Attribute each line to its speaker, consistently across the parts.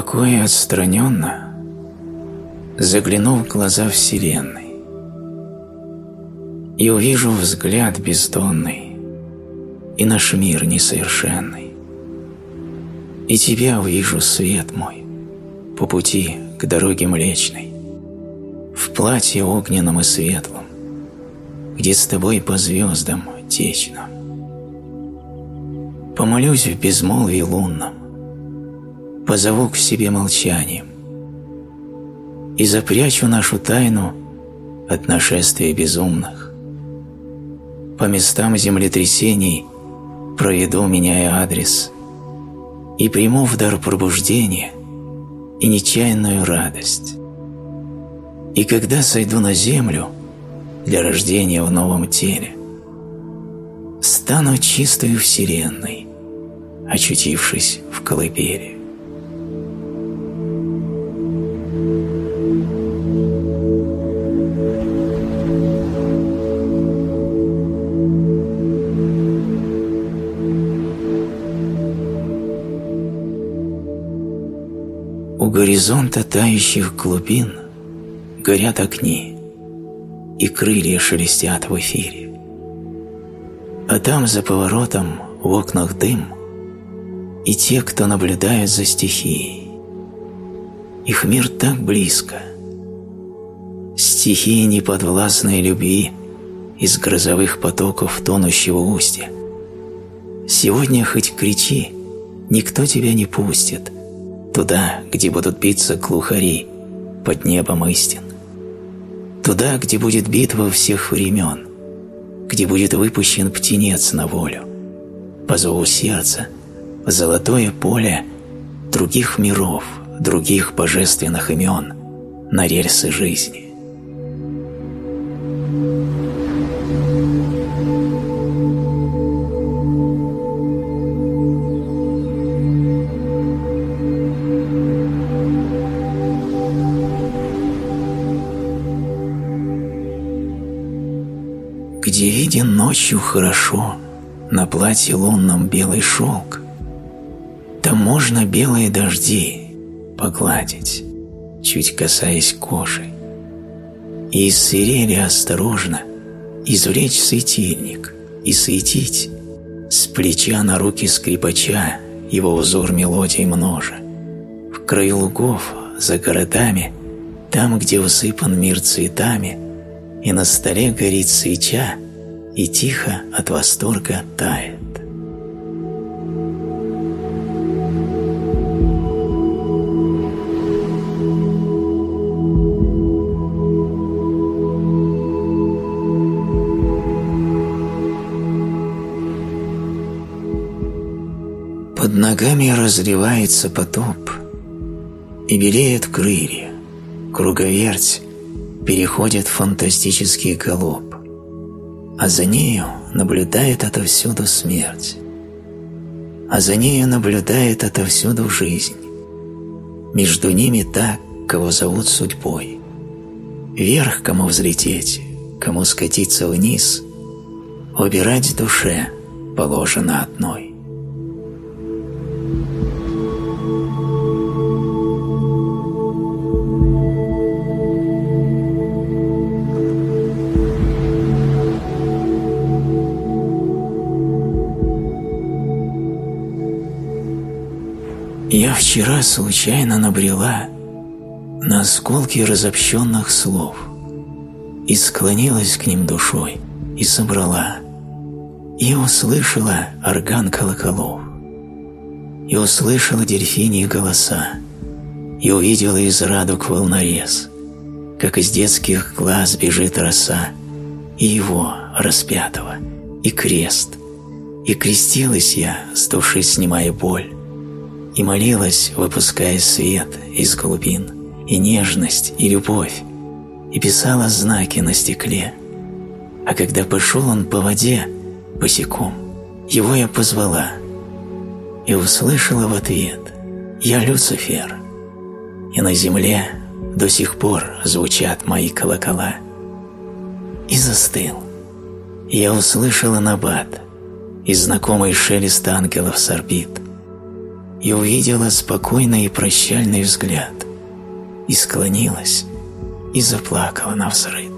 Speaker 1: глубоко и отстраненно загляну в глаза Вселенной и увижу взгляд бездонный и наш мир несовершенный. И тебя увижу, свет мой, по пути к дороге Млечной, в платье огненном и светлом, где с тобой по звездам течь нам. Помолюсь в безмолвии лунном, позову к себе молчанием и запрячу нашу тайну от нашествия безумных. По местам землетрясений проведу, меняя адрес, и приму в дар пробуждения и нечаянную радость. И когда сойду на землю для рождения в новом теле, стану чистою вселенной, очутившись в колыбели. Горизонта тающих глубин горят огни, и крылья шелестят в эфире. А там за поворотом в окнах дым и те, кто наблюдает за стихией. Их мир так близко. Стихии неподвластной любви из грозовых потоков тонущего устья. Сегодня хоть кричи, никто тебя не пустит – Туда, где будут биться глухари под небом истин. Туда, где будет битва всех времен, где будет выпущен птенец на волю. По зову сердца, в золотое поле других миров, других божественных имен на рельсы жизни. Ночью хорошо, на платье лунном белый шелк, там можно белые дожди погладить, чуть касаясь кожи, и из сирени осторожно извлечь светильник и светить с плеча на руки скрипача его узор мелодий множа. В краю лугов, за городами, там, где усыпан мир цветами, и на столе горит свеча, и тихо от восторга тает. Под ногами разливается потоп, и белеют крылья, круговерть переходит в фантастический галоп а за нею наблюдает отовсюду смерть, а за нею наблюдает отовсюду жизнь. Между ними так, кого зовут судьбой. Вверх кому взлететь, кому скатиться вниз, выбирать душе положено одной. Вчера случайно набрела на осколки разобщенных слов и склонилась к ним душой и собрала, и услышала орган колоколов, и услышала дельфиньи голоса, и увидела из радуг волнорез, как из детских глаз бежит роса, и его распятого, и крест, и крестилась я, с души снимая боль, и молилась, выпуская свет из глубин, и нежность, и любовь, и писала знаки на стекле. А когда пошел он по воде, босиком, его я позвала, и услышала в ответ «Я Люцифер», и на земле до сих пор звучат мои колокола. И застыл. Я услышала набат и знакомый шелест ангелов с орбит – и увидела спокойный и прощальный взгляд, и склонилась, и заплакала на взрыд.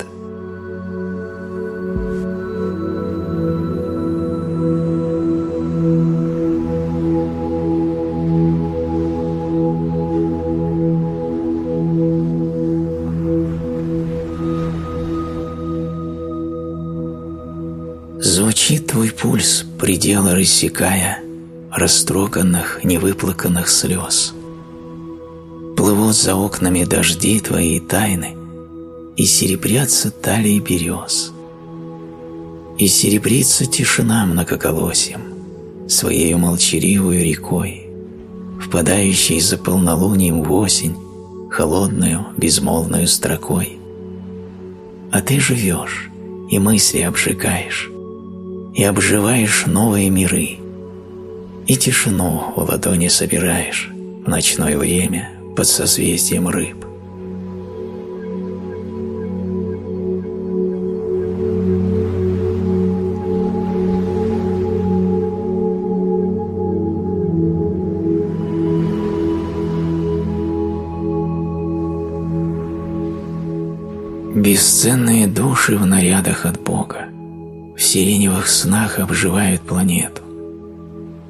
Speaker 1: Звучит твой пульс, пределы рассекая, растроганных, невыплаканных слез. Плывут за окнами дожди твои тайны, и серебрятся талии берез. И серебрится тишина многоголосием, своею молчаливую рекой, впадающей за полнолунием в осень, холодную, безмолвную строкой. А ты живешь, и мысли обжигаешь, и обживаешь новые миры, и тишину в ладони собираешь в ночное время под созвездием рыб. Бесценные души в нарядах от Бога, в сиреневых снах обживают планету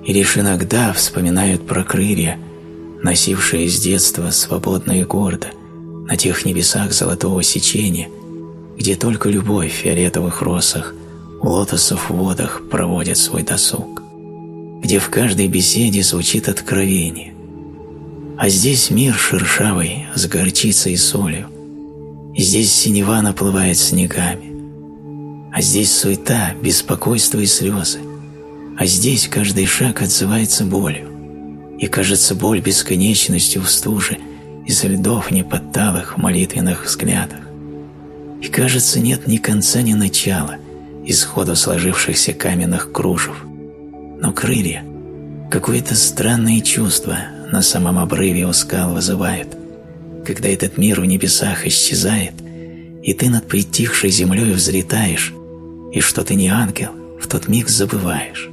Speaker 1: и лишь иногда вспоминают про крылья, носившие с детства свободно и гордо на тех небесах золотого сечения, где только любовь в фиолетовых росах лотосов в водах проводит свой досуг, где в каждой беседе звучит откровение. А здесь мир шершавый с горчицей и солью, здесь синева наплывает снегами, а здесь суета, беспокойство и слезы, а здесь каждый шаг отзывается болью, и кажется боль бесконечностью в стуже из льдов неподталых молитвенных взглядах. И кажется нет ни конца, ни начала исходу сложившихся каменных кружев. Но крылья, какое-то странное чувство на самом обрыве у скал вызывают, когда этот мир в небесах исчезает, и ты над притихшей землей взлетаешь, и что ты не ангел, в тот миг забываешь.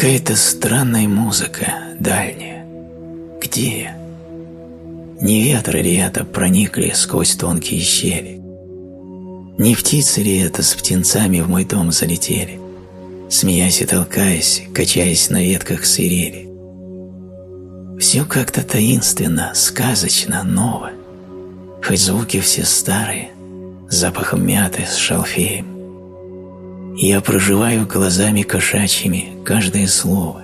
Speaker 1: Какая-то странная музыка, дальняя. Где я? Не ветры ли это проникли сквозь тонкие щели? Не птицы ли это с птенцами в мой дом залетели, смеясь и толкаясь, качаясь на ветках сирели? Все как-то таинственно, сказочно, ново, хоть звуки все старые, запахом мяты с шалфеем. Я проживаю глазами кошачьими каждое слово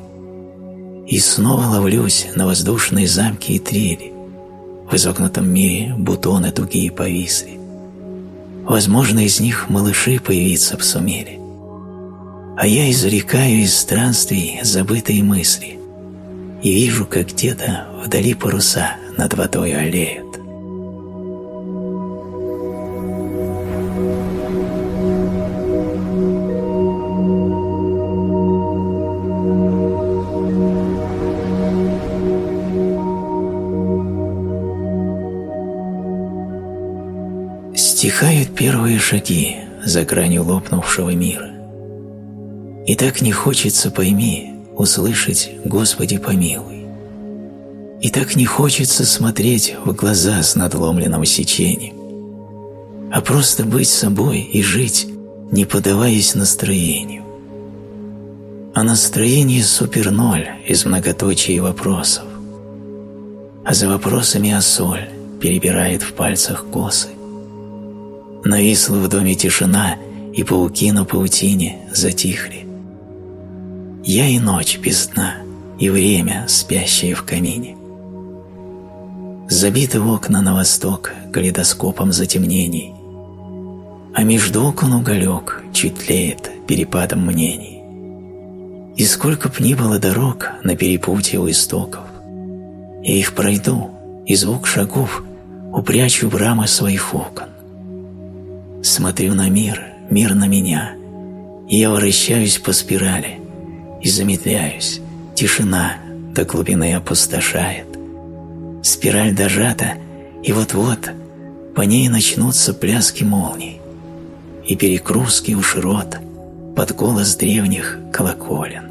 Speaker 1: и снова ловлюсь на воздушные замки и трели. В изогнутом мире бутоны тугие повисли. Возможно, из них малыши появиться б сумели. А я изрекаю из странствий забытые мысли и вижу, как где-то вдали паруса над водой аллеют. Стихают первые шаги за гранью лопнувшего мира. И так не хочется, пойми, услышать «Господи, помилуй». И так не хочется смотреть в глаза с надломленным сечением, а просто быть собой и жить, не подаваясь настроению. А настроение супер-ноль из многоточий вопросов. А за вопросами осоль перебирает в пальцах косы. Нависла в доме тишина, и пауки на паутине затихли. Я и ночь без сна, и время, спящее в камине. Забиты окна на восток калейдоскопом затемнений, а между окон уголек чуть тлеет перепадом мнений. И сколько б ни было дорог на перепутье у истоков, я их пройду, и звук шагов упрячу в рамы своих окон. Смотрю на мир, мир на меня, и я вращаюсь по спирали и замедляюсь, Тишина до глубины опустошает. Спираль дожата, и вот-вот по ней начнутся пляски молний и перекрузки у широт под голос древних колоколен.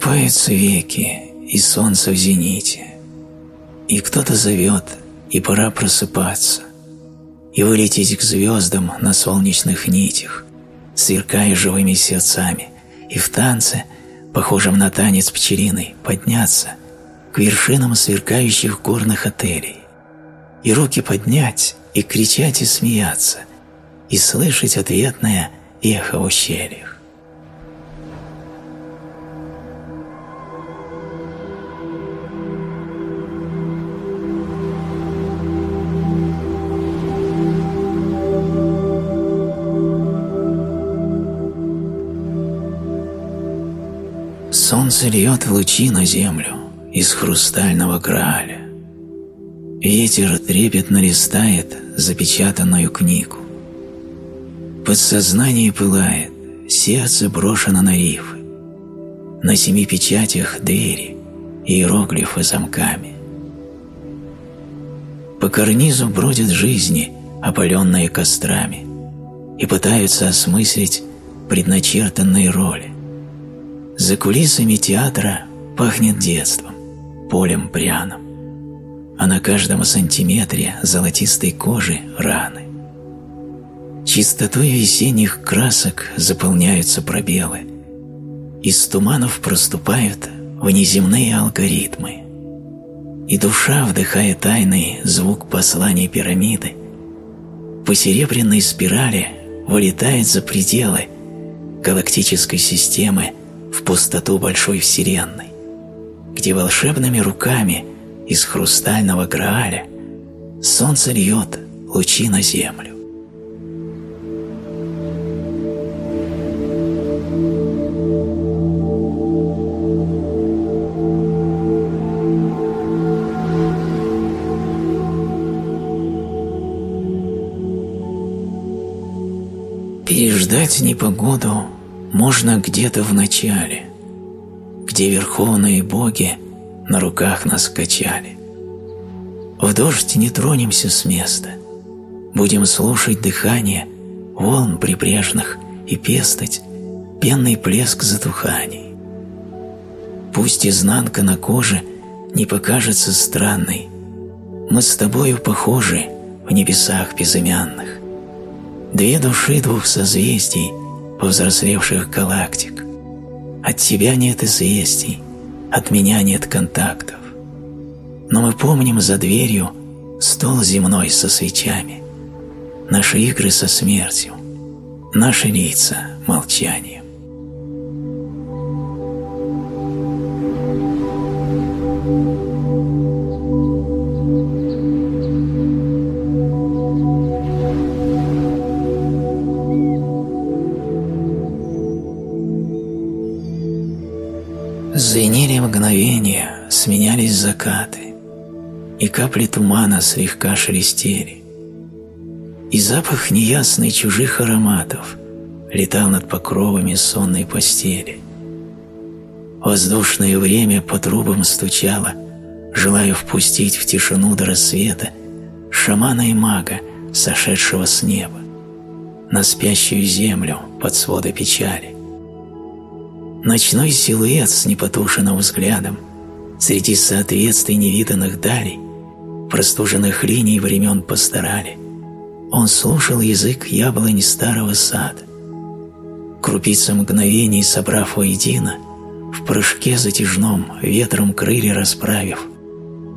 Speaker 1: Слепаются веки, и солнце в зените, и кто-то зовет, и пора просыпаться, и вылететь к звездам на солнечных нитях, сверкая живыми сердцами, и в танце, похожем на танец пчелиный, подняться к вершинам сверкающих горных отелей, и руки поднять, и кричать, и смеяться, и слышать ответное эхо в Солнце льет лучи на землю из хрустального грааля. Ветер трепетно листает запечатанную книгу. Подсознание пылает, сердце брошено на рифы. На семи печатях двери, иероглифы замками. По карнизу бродят жизни, опаленные кострами, и пытаются осмыслить предначертанные роли. За кулисами театра пахнет детством, полем пряным, а на каждом сантиметре золотистой кожи раны. Чистотой весенних красок заполняются пробелы, из туманов проступают внеземные алгоритмы, и душа, вдыхая тайный звук посланий пирамиды, по серебряной спирали вылетает за пределы галактической системы в пустоту большой вселенной, где волшебными руками из хрустального Грааля солнце льет лучи на землю. Переждать непогоду можно где-то в начале, где верховные боги на руках нас качали. В дождь не тронемся с места, будем слушать дыхание волн прибрежных и пестать пенный плеск затуханий. Пусть изнанка на коже не покажется странной, мы с тобою похожи в небесах безымянных. Две души двух созвездий повзрослевших галактик. От тебя нет известий, от меня нет контактов. Но мы помним за дверью стол земной со свечами, наши игры со смертью, наши лица молчанием. Закаты, и капли тумана слегка шелестели. И запах неясный чужих ароматов летал над покровами сонной постели. Воздушное время по трубам стучало, желая впустить в тишину до рассвета шамана и мага, сошедшего с неба, на спящую землю под своды печали. Ночной силуэт с непотушенным взглядом – Среди соответствий невиданных далей, простуженных линий времен постарали, он слушал язык яблони старого сада. Крупицы мгновений собрав воедино, в прыжке затяжном, ветром крылья расправив,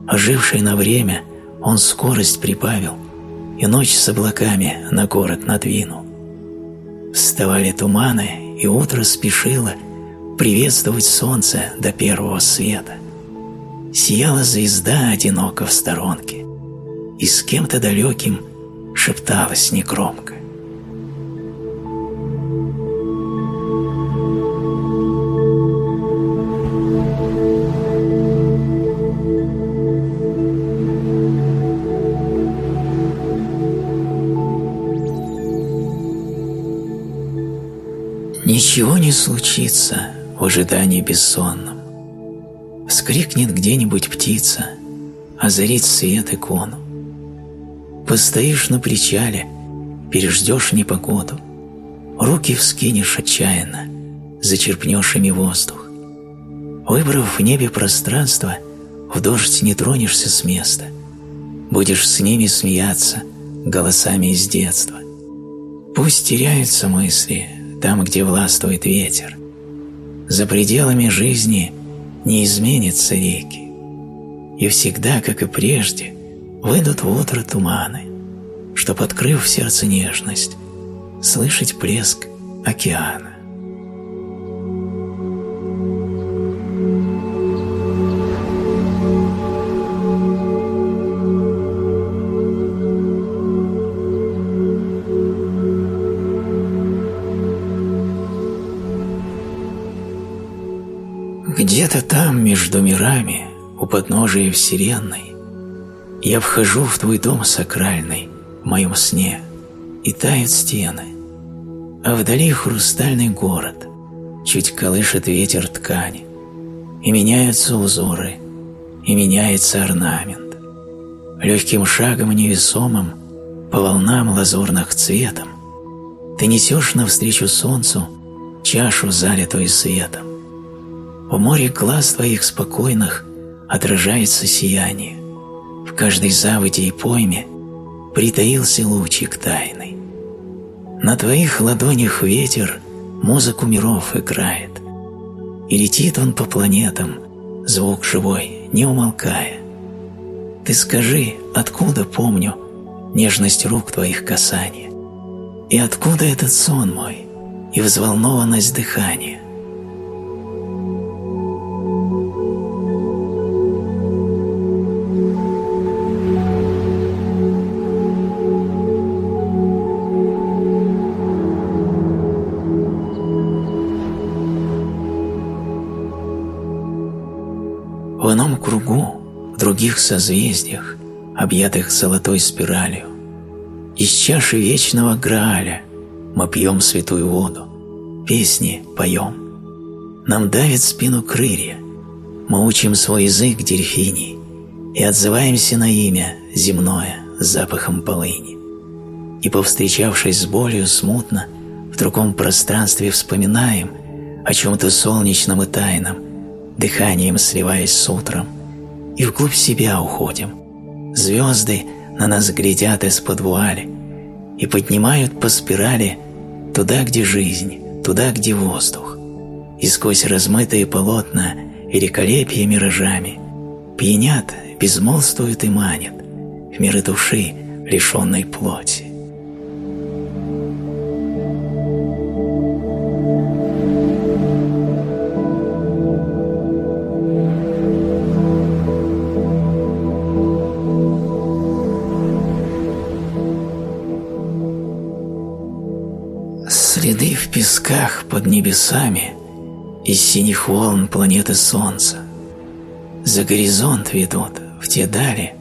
Speaker 1: оживший на время, он скорость прибавил и ночь с облаками на город надвинул. Вставали туманы, и утро спешило приветствовать солнце до первого света сияла звезда одиноко в сторонке и с кем-то далеким шепталась негромко. Ничего не случится в ожидании бессонного. Вскрикнет где-нибудь птица, озарит свет икону. Постоишь на причале, переждешь непогоду, руки вскинешь отчаянно, зачерпнешь ими воздух. Выбрав в небе пространство, в дождь не тронешься с места, будешь с ними смеяться голосами из детства. Пусть теряются мысли там, где властвует ветер. За пределами жизни не изменятся реки. И всегда, как и прежде, выйдут в утро туманы, чтоб, открыв сердце нежность, слышать плеск океана. Где-то там, между мирами, у подножия Вселенной, я вхожу в твой дом сакральный, в моем сне, и тают стены, а вдали хрустальный город, чуть колышет ветер ткани, и меняются узоры, и меняется орнамент. Легким шагом невесомым по волнам лазурных цветом ты несешь навстречу солнцу чашу, залитую светом. В море глаз твоих спокойных отражается сияние. В каждой заводе и пойме притаился лучик тайный. На твоих ладонях ветер музыку миров играет, и летит он по планетам, звук живой, не умолкая. Ты скажи, откуда помню нежность рук твоих касания, и откуда этот сон мой и взволнованность дыхания? Других созвездиях, объятых золотой спиралью. Из чаши вечного Грааля мы пьем святую воду, песни поем. Нам давит спину крылья, мы учим свой язык дельфиний и отзываемся на имя земное запахом полыни. И, повстречавшись с болью смутно, в другом пространстве вспоминаем о чем-то солнечном и тайном, дыханием сливаясь с утром – и вглубь себя уходим. Звезды на нас глядят из-под вуали и поднимают по спирали туда, где жизнь, туда, где воздух. И сквозь размытые полотна великолепие миражами пьянят, безмолвствуют и манят в миры души, лишенной плоти. Песках под небесами из синих волн планеты Солнца. За горизонт ведут в те дали,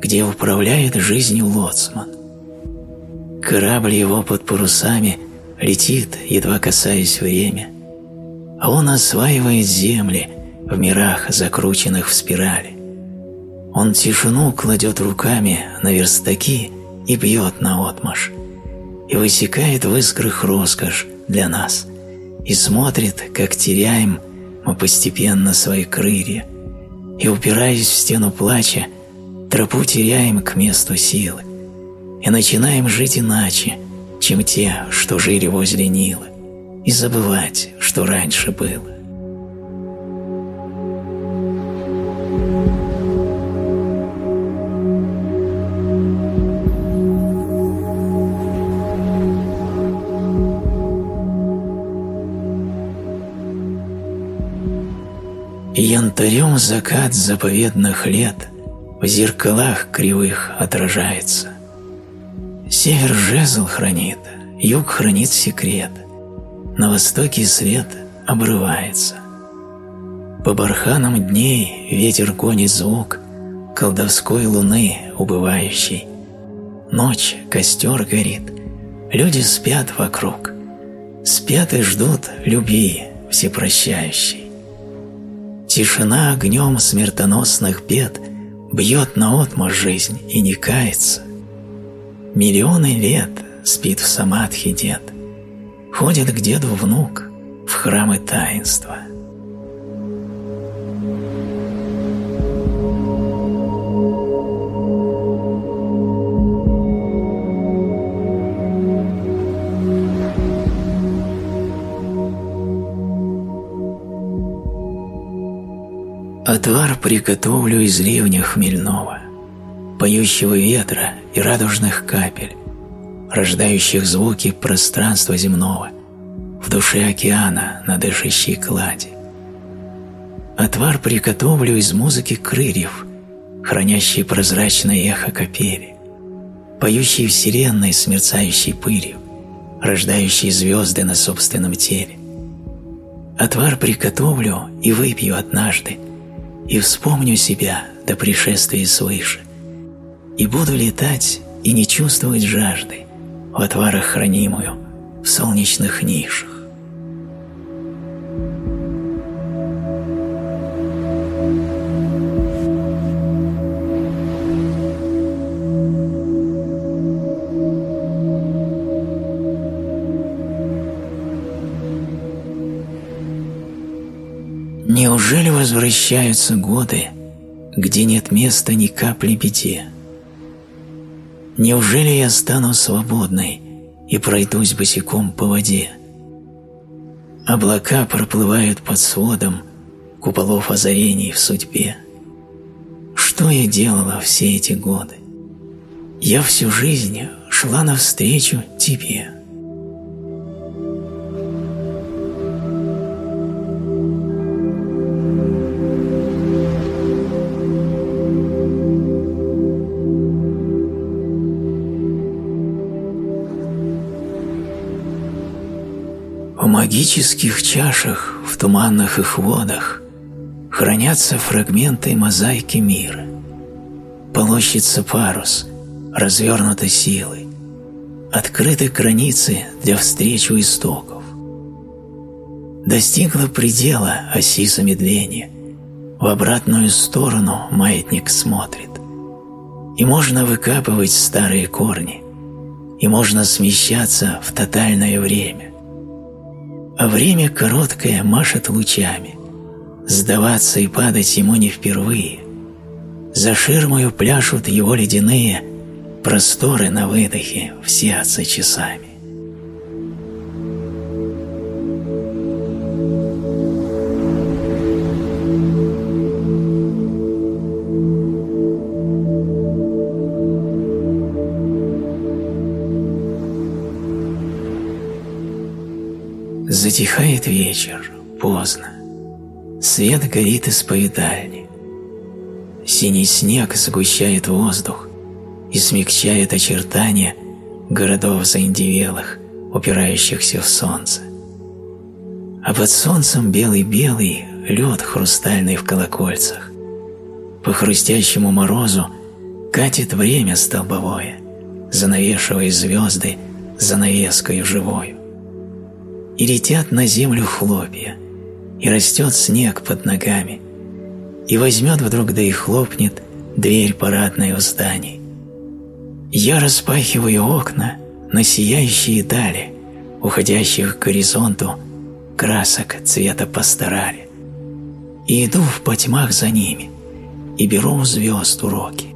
Speaker 1: где управляет жизнью лоцман. Корабль его под парусами летит, едва касаясь время, а он осваивает земли в мирах, закрученных в спирали. Он тишину кладет руками на верстаки и бьет на отмаш, и высекает в искрах роскошь для нас и смотрит, как теряем мы постепенно свои крылья. И, упираясь в стену плача, тропу теряем к месту силы. И начинаем жить иначе, чем те, что жили возле Нила, и забывать, что раньше было. Янтарем закат заповедных лет В зеркалах кривых отражается. Север жезл хранит, юг хранит секрет, На востоке свет обрывается. По барханам дней ветер гонит звук Колдовской луны убывающей. Ночь, костер горит, люди спят вокруг. Спят и ждут любви всепрощающей. Тишина огнем смертоносных бед Бьет наотмашь жизнь и не кается. Миллионы лет спит в самадхи дед, Ходит к деду внук в храмы таинства – Отвар приготовлю из ливня хмельного, Поющего ветра и радужных капель, Рождающих звуки пространства земного В душе океана на дышащей клади. Отвар приготовлю из музыки крыльев, Хранящий прозрачное эхо капели, Поющий вселенной с мерцающей пылью, Рождающий звезды на собственном теле. Отвар приготовлю и выпью однажды, и вспомню себя до пришествия свыше, и буду летать и не чувствовать жажды в отварах хранимую в солнечных нишах. Неужели возвращаются годы, где нет места ни капли беде? Неужели я стану свободной и пройдусь босиком по воде? Облака проплывают под сводом куполов озарений в судьбе. Что я делала все эти годы? Я всю жизнь шла навстречу тебе. Магических чашах в туманных их водах хранятся фрагменты мозаики мира. Полощется парус, развернуты силы, открыты границы для встречи у истоков. Достигла предела оси замедления, в обратную сторону маятник смотрит. И можно выкапывать старые корни, и можно смещаться в тотальное время а время короткое машет лучами. Сдаваться и падать ему не впервые. За ширмою пляшут его ледяные просторы на выдохе в сердце часами. Затихает вечер, поздно. Свет горит исповедальни. Синий снег сгущает воздух и смягчает очертания городов заиндивелых, упирающихся в солнце. А под солнцем белый-белый лед хрустальный в колокольцах. По хрустящему морозу катит время столбовое, занавешивая звезды занавескою живою и летят на землю хлопья, и растет снег под ногами, и возьмет вдруг да и хлопнет дверь парадная в здании. Я распахиваю окна на сияющие дали, уходящих к горизонту красок цвета постарали, и иду в потьмах за ними, и беру у звезд уроки,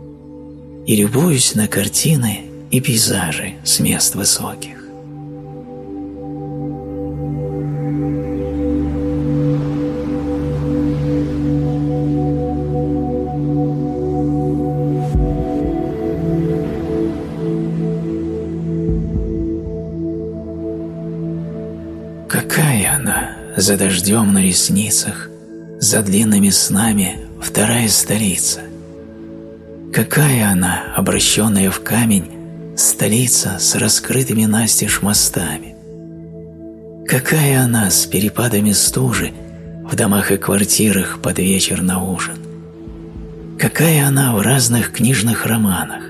Speaker 1: и любуюсь на картины и пейзажи с мест высоких. Дождем на ресницах, за длинными снами вторая столица. Какая она, обращенная в камень, столица с раскрытыми настежь мостами? Какая она с перепадами стужи в домах и квартирах под вечер на ужин? Какая она в разных книжных романах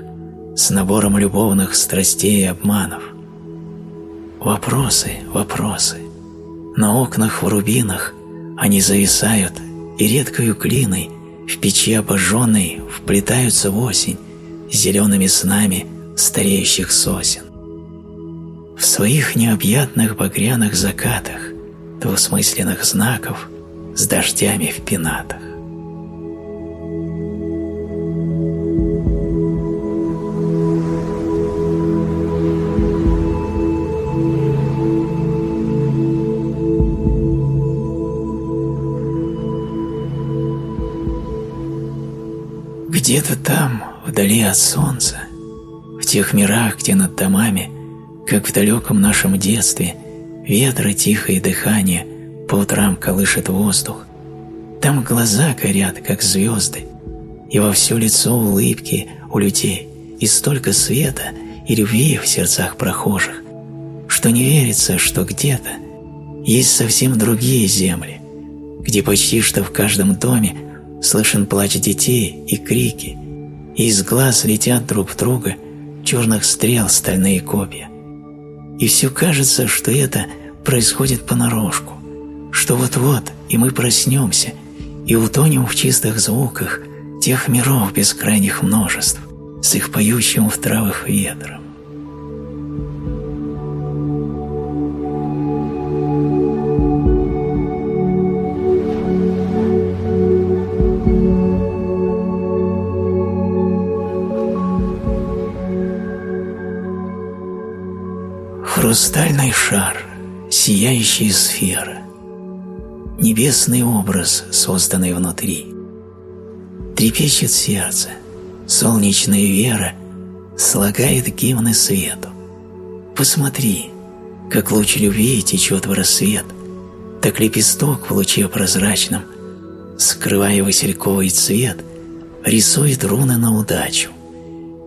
Speaker 1: с набором любовных страстей и обманов? вопросы, вопросы. На окнах в рубинах они зависают, и редкою клиной в печи обожженной вплетаются в осень зелеными снами стареющих сосен. В своих необъятных багряных закатах двусмысленных знаков с дождями в пенатах. Где-то там, вдали от солнца, в тех мирах, где над домами, как в далеком нашем детстве, ветры тихое дыхание по утрам колышет воздух, там глаза горят, как звезды, и во все лицо улыбки у людей, и столько света и любви в сердцах прохожих, что не верится, что где-то есть совсем другие земли, где почти что в каждом доме слышен плач детей и крики, и из глаз летят друг в друга черных стрел стальные копья. И все кажется, что это происходит понарошку, что вот-вот и мы проснемся и утонем в чистых звуках тех миров бескрайних множеств с их поющим в травах ветром. Хрустальный шар, сияющая сфера, небесный образ, созданный внутри. Трепещет сердце, солнечная вера слагает гимны свету. Посмотри, как луч любви течет в рассвет, так лепесток в луче прозрачном, скрывая васильковый цвет, рисует руны на удачу.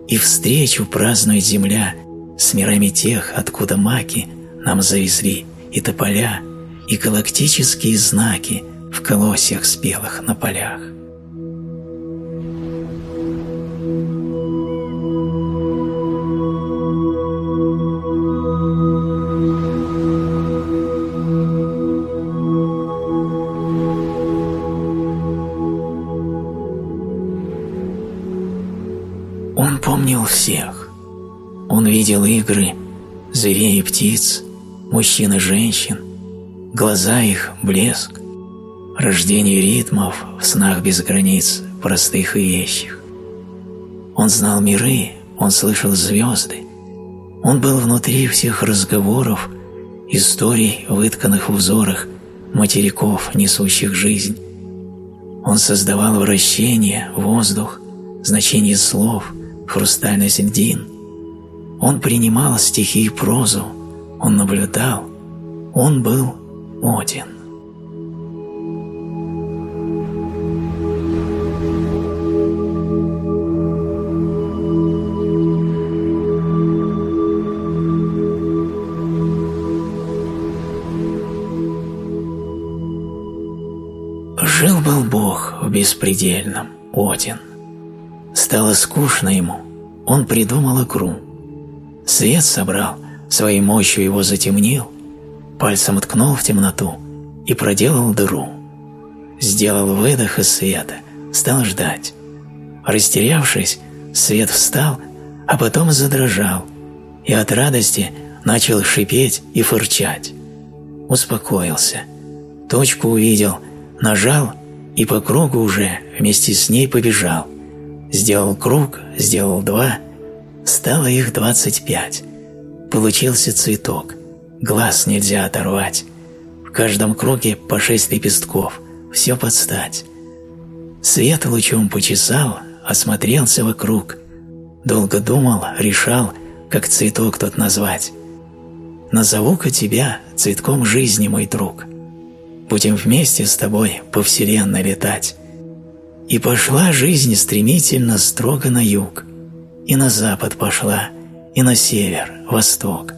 Speaker 1: И встречу празднует земля с мирами тех, откуда маки нам завезли и тополя, и галактические знаки в колосьях спелых на полях. Он помнил всех, он видел игры зверей и птиц, мужчин и женщин, глаза их – блеск, рождение ритмов в снах без границ, простых и вещих. Он знал миры, он слышал звезды, он был внутри всех разговоров, историй, вытканных в узорах, материков, несущих жизнь. Он создавал вращение, воздух, значение слов, хрустальность льдин – он принимал стихи и прозу, он наблюдал, он был Один. Жил-был Бог в беспредельном, Один. Стало скучно ему, он придумал игру – Свет собрал, своей мощью его затемнил, пальцем ткнул в темноту и проделал дыру. Сделал выдох из света, стал ждать. Растерявшись, свет встал, а потом задрожал, и от радости начал шипеть и фырчать. Успокоился, точку увидел, нажал и по кругу уже вместе с ней побежал. Сделал круг, сделал два — Стало их двадцать пять. Получился цветок. Глаз нельзя оторвать. В каждом круге по шесть лепестков. Все под стать. Свет лучом почесал, осмотрелся вокруг. Долго думал, решал, как цветок тот назвать. Назову-ка тебя цветком жизни, мой друг. Будем вместе с тобой по вселенной летать. И пошла жизнь стремительно строго на юг – и на запад пошла, и на север, восток.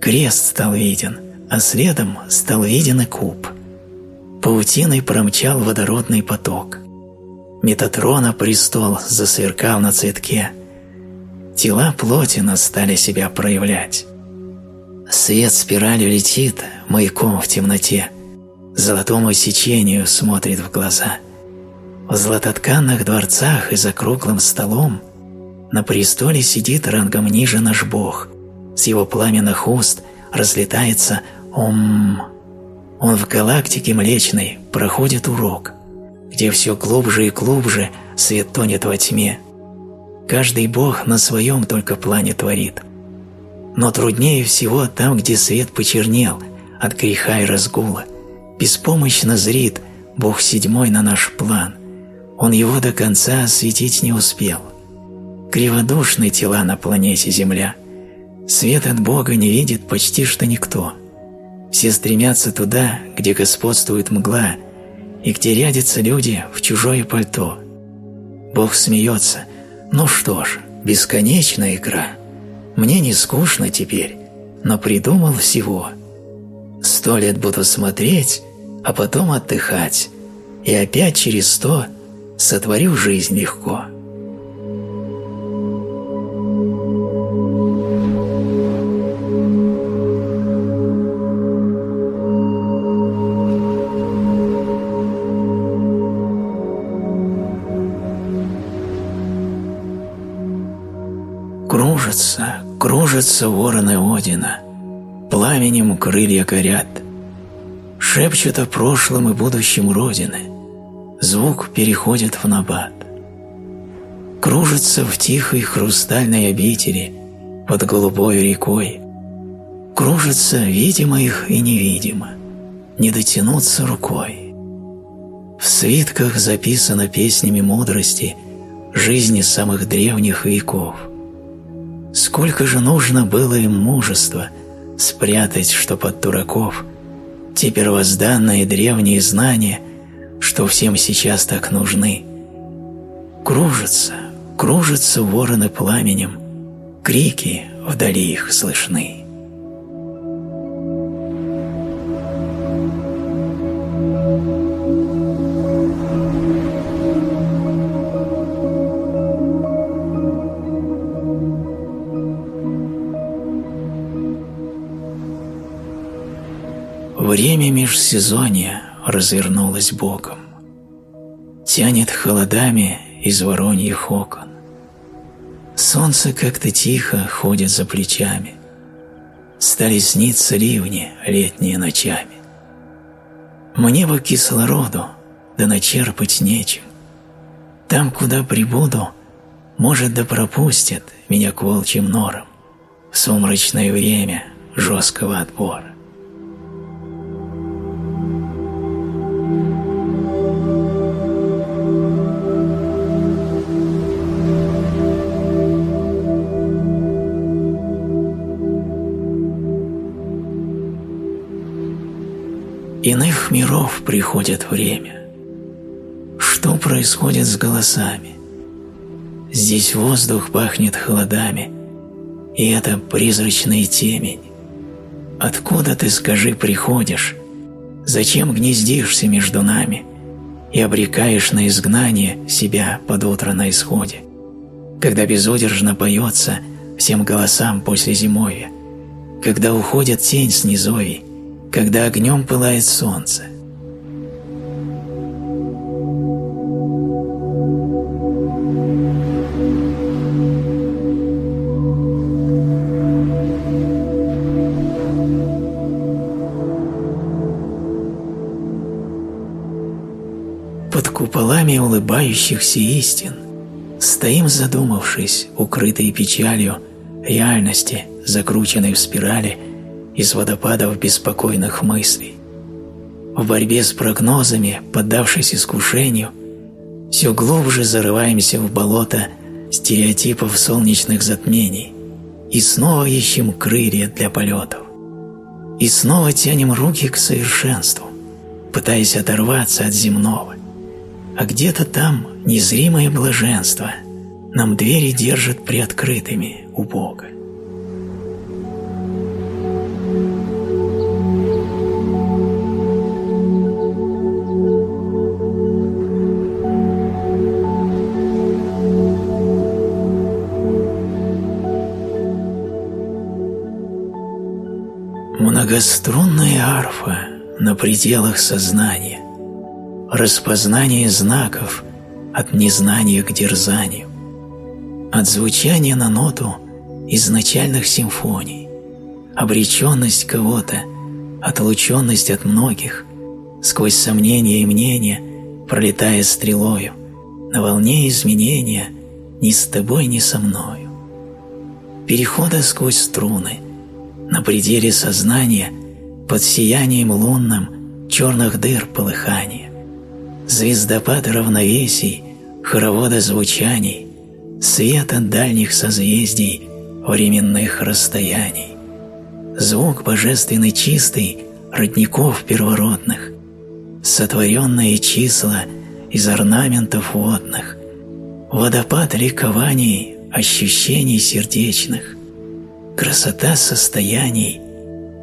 Speaker 1: Крест стал виден, а следом стал виден и куб. Паутиной промчал водородный поток. Метатрона престол засверкал на цветке. Тела плотина стали себя проявлять. Свет спиралью летит маяком в темноте, Золотому сечению смотрит в глаза. В златотканных дворцах и за круглым столом На престоле сидит рангом ниже наш Бог, С его пламенных уст разлетается «Ом». Он в галактике Млечной проходит урок, Где все глубже и глубже свет тонет во тьме. Каждый Бог на своем только плане творит. Но труднее всего там, где свет почернел от греха и разгула. Беспомощно зрит Бог седьмой на наш план. Он его до конца осветить не успел. Криводушны тела на планете Земля. Свет от Бога не видит почти что никто. Все стремятся туда, где господствует мгла, и где рядятся люди в чужое пальто. Бог смеется. Ну что ж, бесконечная игра. Мне не скучно теперь, но придумал всего. Сто лет буду смотреть, а потом отдыхать, и опять через сто сотворю жизнь легко. Кружатся вороны Одина, пламенем крылья горят, шепчут о прошлом и будущем Родины, звук переходит в набат. Кружится в тихой хрустальной обители под голубой рекой, кружится видимо их и невидимо, не дотянуться рукой. В свитках записано песнями мудрости жизни самых древних веков. Сколько же нужно было им мужества спрятать, что под дураков, те первозданные древние знания, что всем сейчас так нужны. Кружатся, кружатся вороны пламенем, крики вдали их слышны. Время межсезонья развернулось боком, Тянет холодами из вороньих окон. Солнце как-то тихо ходит за плечами, Стали сниться ливни летние ночами. Мне бы кислороду, да начерпать нечем. Там, куда прибуду, может, да пропустят меня к волчьим норам в сумрачное время жесткого отбора. Миров приходит время. Что происходит с голосами? Здесь воздух пахнет холодами, и это призрачная темень. Откуда ты, скажи, приходишь? Зачем гнездишься между нами и обрекаешь на изгнание себя под утро на исходе, когда безудержно поется всем голосам после зимовья, когда уходит тень с низовий, когда огнем пылает солнце. Улыбающихся истин стоим задумавшись, укрытые печалью реальности, закрученной в спирали – из водопадов беспокойных мыслей. В борьбе с прогнозами, поддавшись искушению, все глубже зарываемся в болото стереотипов солнечных затмений и снова ищем крылья для полетов. И снова тянем руки к совершенству, пытаясь оторваться от земного. А где-то там незримое блаженство нам двери держит приоткрытыми у Бога. Многострунная арфа на пределах сознания, распознание знаков от незнания к дерзанию, от звучания на ноту изначальных симфоний, обреченность кого-то, отлученность от многих, сквозь сомнения и мнения, пролетая стрелою, на волне изменения ни с тобой, ни со мною. Перехода сквозь струны, на пределе сознания, под сиянием лунным черных дыр полыхания, звездопад равновесий, хоровода звучаний, свет от дальних созвездий, временных расстояний, звук божественный чистый родников первородных, сотворенные числа из орнаментов водных, водопад ликований, ощущений сердечных, красота состояний,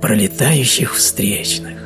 Speaker 1: пролетающих встречных.